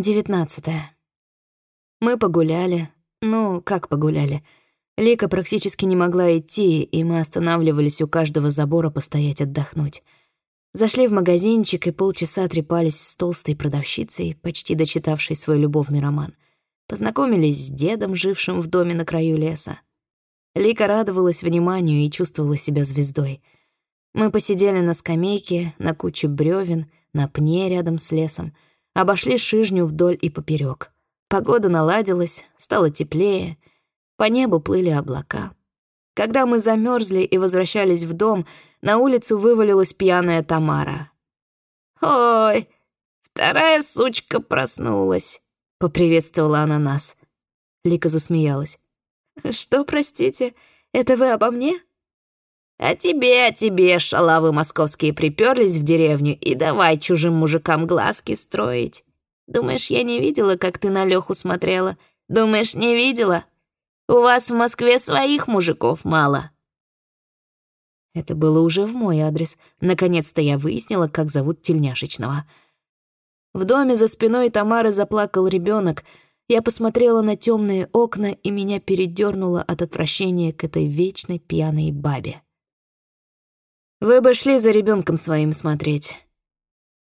Девятнадцатое. Мы погуляли. Ну, как погуляли? Лика практически не могла идти, и мы останавливались у каждого забора постоять отдохнуть. Зашли в магазинчик и полчаса трепались с толстой продавщицей, почти дочитавшей свой любовный роман. Познакомились с дедом, жившим в доме на краю леса. Лика радовалась вниманию и чувствовала себя звездой. Мы посидели на скамейке, на куче бревен, на пне рядом с лесом — Обошли шижню вдоль и поперек. Погода наладилась, стало теплее, по небу плыли облака. Когда мы замерзли и возвращались в дом, на улицу вывалилась пьяная Тамара. «Ой, вторая сучка проснулась», — поприветствовала она нас. Лика засмеялась. «Что, простите, это вы обо мне?» «А тебе, а тебе, шалавы московские приперлись в деревню и давай чужим мужикам глазки строить. Думаешь, я не видела, как ты на Лёху смотрела? Думаешь, не видела? У вас в Москве своих мужиков мало». Это было уже в мой адрес. Наконец-то я выяснила, как зовут тельняшечного. В доме за спиной Тамары заплакал ребенок. Я посмотрела на темные окна, и меня передернуло от отвращения к этой вечной пьяной бабе. Вы бы шли за ребенком своим смотреть.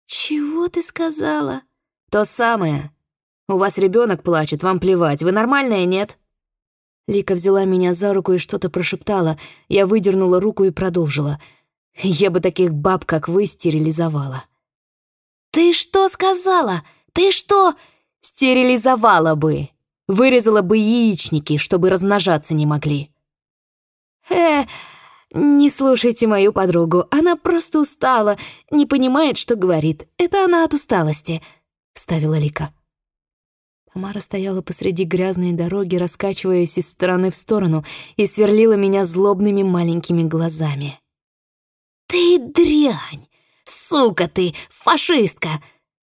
Чего ты сказала? То самое. У вас ребенок плачет, вам плевать. Вы нормальная, нет? Лика взяла меня за руку и что-то прошептала. Я выдернула руку и продолжила. Я бы таких баб, как вы, стерилизовала. Ты что сказала? Ты что? Стерилизовала бы. Вырезала бы яичники, чтобы размножаться не могли. Э, «Не слушайте мою подругу, она просто устала, не понимает, что говорит. Это она от усталости», — вставила Лика. Тамара стояла посреди грязной дороги, раскачиваясь из стороны в сторону, и сверлила меня злобными маленькими глазами. «Ты дрянь! Сука ты! Фашистка!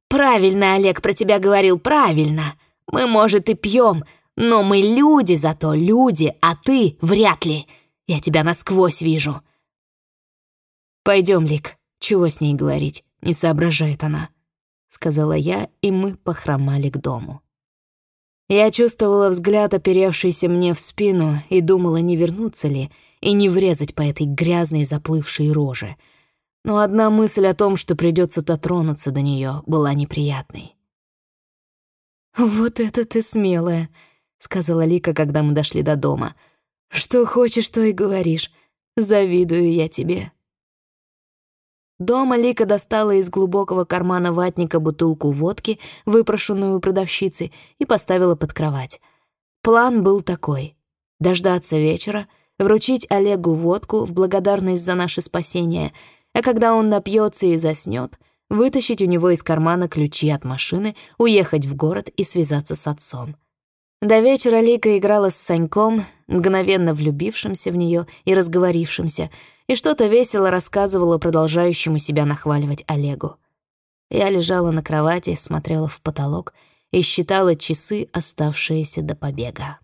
Правильно Олег про тебя говорил, правильно! Мы, может, и пьем, но мы люди зато, люди, а ты вряд ли!» Я тебя насквозь вижу. Пойдем, Лик. Чего с ней говорить? Не соображает она, сказала я, и мы похромали к дому. Я чувствовала взгляд, оперевшийся мне в спину, и думала, не вернуться ли и не врезать по этой грязной заплывшей роже. Но одна мысль о том, что придется дотронуться до нее, была неприятной. «Вот это ты смелая», — сказала Лика, когда мы дошли до дома — что хочешь, то и говоришь. Завидую я тебе. Дома Лика достала из глубокого кармана ватника бутылку водки, выпрошенную у продавщицы, и поставила под кровать. План был такой — дождаться вечера, вручить Олегу водку в благодарность за наше спасение, а когда он напьется и заснет, вытащить у него из кармана ключи от машины, уехать в город и связаться с отцом. До вечера Лика играла с Саньком, мгновенно влюбившимся в нее и разговорившимся, и что-то весело рассказывала продолжающему себя нахваливать Олегу. Я лежала на кровати, смотрела в потолок и считала часы, оставшиеся до побега.